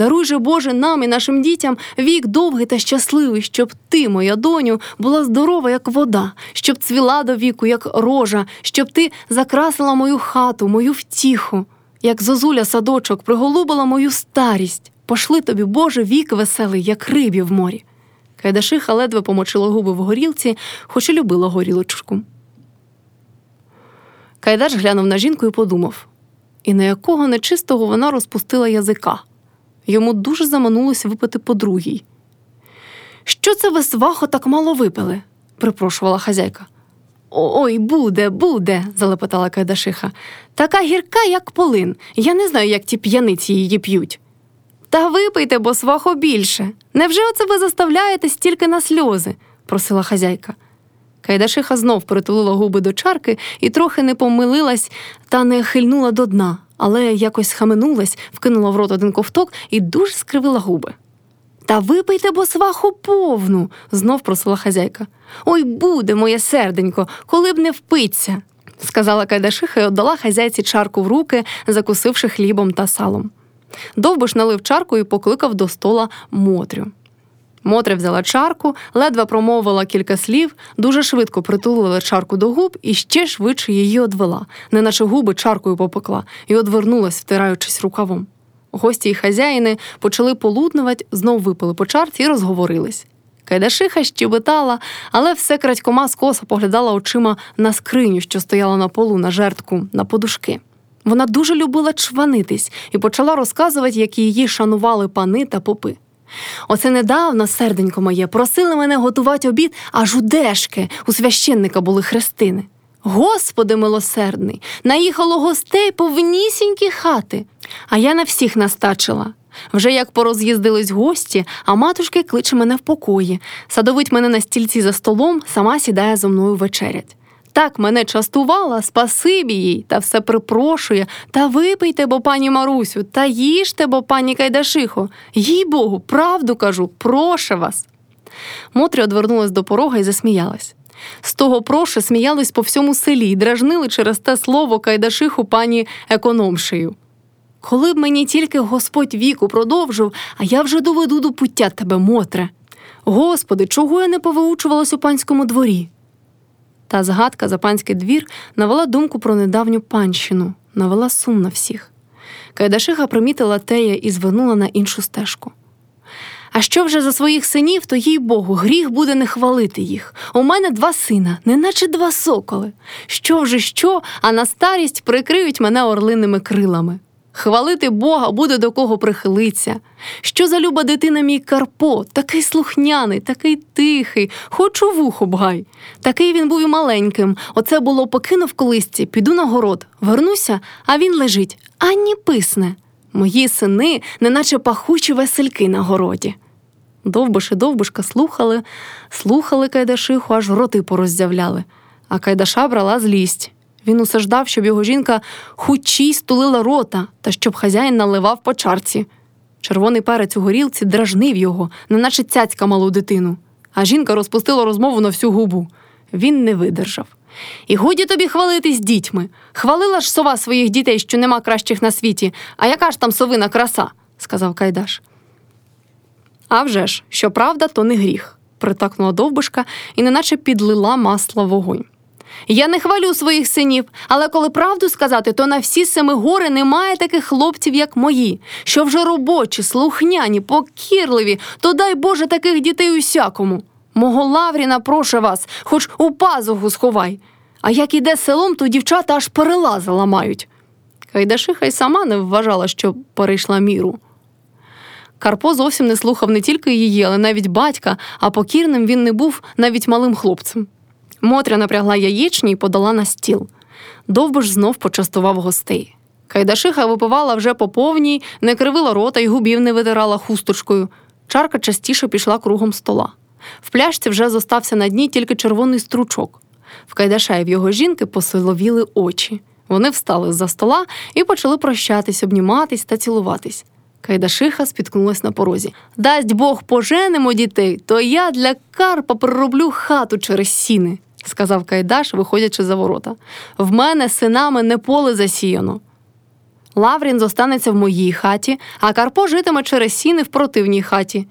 Даруй же, Боже, нам і нашим дітям вік довгий та щасливий, щоб ти, моя доню, була здорова, як вода, щоб цвіла до віку, як рожа, щоб ти закрасила мою хату, мою втіху, як зозуля садочок, приголубила мою старість. Пошли тобі, Боже, вік веселий, як рибі в морі. Кайдашиха ледве помочила губи в горілці, хоч і любила горілочку. Кайдаш глянув на жінку і подумав і на якого нечистого вона розпустила язика. Йому дуже заманулося випити по другій. Що це ви свахо так мало випили? припрошувала хазяйка. Ой, буде, буде, залепетала Кайдашиха. Така гірка, як полин. Я не знаю, як ті п'яниці її п'ють. Та випийте, бо свахо більше. Невже оце ви заставляєте стільки на сльози? просила хазяйка. Кайдашиха знов притулила губи до чарки і трохи не помилилась та не хильнула до дна, але якось схаменулась, вкинула в рот один ковток і дуже скривила губи. Та випийте, бо сваху повну, знов просила хазяйка. Ой, буде, моє серденько, коли б не впиться, сказала Кайдашиха і отдала хазяйці чарку в руки, закусивши хлібом та салом. Довбиш налив чарку і покликав до стола Мотрю. Мотря взяла чарку, ледве промовила кілька слів, дуже швидко притулила чарку до губ і ще швидше її одвела, неначе губи чаркою попекла, і одвернулась, втираючись рукавом. Гості й хазяїни почали полуднувати, знов випили по чарці і розговорились. Кайдашиха щебетала, але все крадькома скоса поглядала очима на скриню, що стояла на полу на жертку, на подушки. Вона дуже любила чванитись і почала розказувати, як її шанували пани та попи. Оце недавно, серденько моє, просили мене готувати обід, аж у дешки, у священника були хрестини. Господи милосердний, наїхало гостей повнісінькі хати, а я на всіх настачила. Вже як пороз'їздились гості, а матушки кличе мене в покої, садовить мене на стільці за столом, сама сідає зо мною вечерять. Так мене частувала, спасибі їй, та все припрошує. Та випийте, бо пані Марусю, та їжте, бо пані Кайдашихо. Їй Богу, правду кажу, прошу вас. Мотря одвернулась до порога і засміялась. З того проше сміялись по всьому селі і дражнили через те слово Кайдашиху пані економшею. Коли б мені тільки Господь віку продовжив, а я вже доведу до пуття тебе, Мотре. Господи, чого я не повиучувалась у панському дворі? Та згадка за панський двір навела думку про недавню панщину, навела сум на всіх. Кайдашиха примітила тея і звернула на іншу стежку. А що вже за своїх синів, то їй Богу, гріх буде не хвалити їх. У мене два сина, неначе два соколи. Що вже що, а на старість прикриють мене орлиними крилами. Хвалити Бога буде до кого прихилиться. Що за люба дитина мій Карпо, такий слухняний, такий тихий, хочу вухо бгай. Такий він був і маленьким. Оце було покинув колисці, піду на город, вернуся, а він лежить, ані писне. Мої сини, неначе пахучі весельки на городі. Довбиш і довбишка слухали, слухали Кайдашиху, аж роти пороззявляли, а Кайдаша брала злість. Він усе ждав, щоб його жінка хучій стулила рота та щоб хазяїн наливав по чарці. Червоний перець у горілці дражнив його, неначе цяцька малу дитину, а жінка розпустила розмову на всю губу. Він не видержав. І годі тобі хвалитись дітьми. Хвалила ж сова своїх дітей, що нема кращих на світі, а яка ж там совина краса, сказав Кайдаш. «А вже ж, що правда, то не гріх, притакнула довбишка і неначе підлила масло вогонь. Я не хвалю своїх синів, але коли правду сказати, то на всі семи гори немає таких хлопців, як мої, що вже робочі, слухняні, покірливі, то дай Боже таких дітей усякому. Мого Лавріна прошу вас, хоч у пазуху сховай. А як іде селом, то дівчата аж перелази ламають. Кайдашиха й сама не вважала, що перейшла міру. Карпо зовсім не слухав не тільки її, але навіть батька, а покірним він не був навіть малим хлопцем. Мотря напрягла яєчні і подала на стіл. Довбиш знов почастував гостей. Кайдашиха випивала вже по повній, не кривила рота й губів не витирала хусточкою. Чарка частіше пішла кругом стола. В пляшці вже зостався на дні тільки червоний стручок. В Кайдаша і в його жінки посиловіли очі. Вони встали з-за стола і почали прощатись, обніматись та цілуватись. Кайдашиха спіткнулась на порозі. Дасть Бог поженемо дітей, то я для Карпа пророблю хату через сіни сказав Кайдаш, виходячи за ворота. В мене синами не поле засіяно. Лаврін зостанеться в моїй хаті, а Карпо житиме через сіни в противній хаті.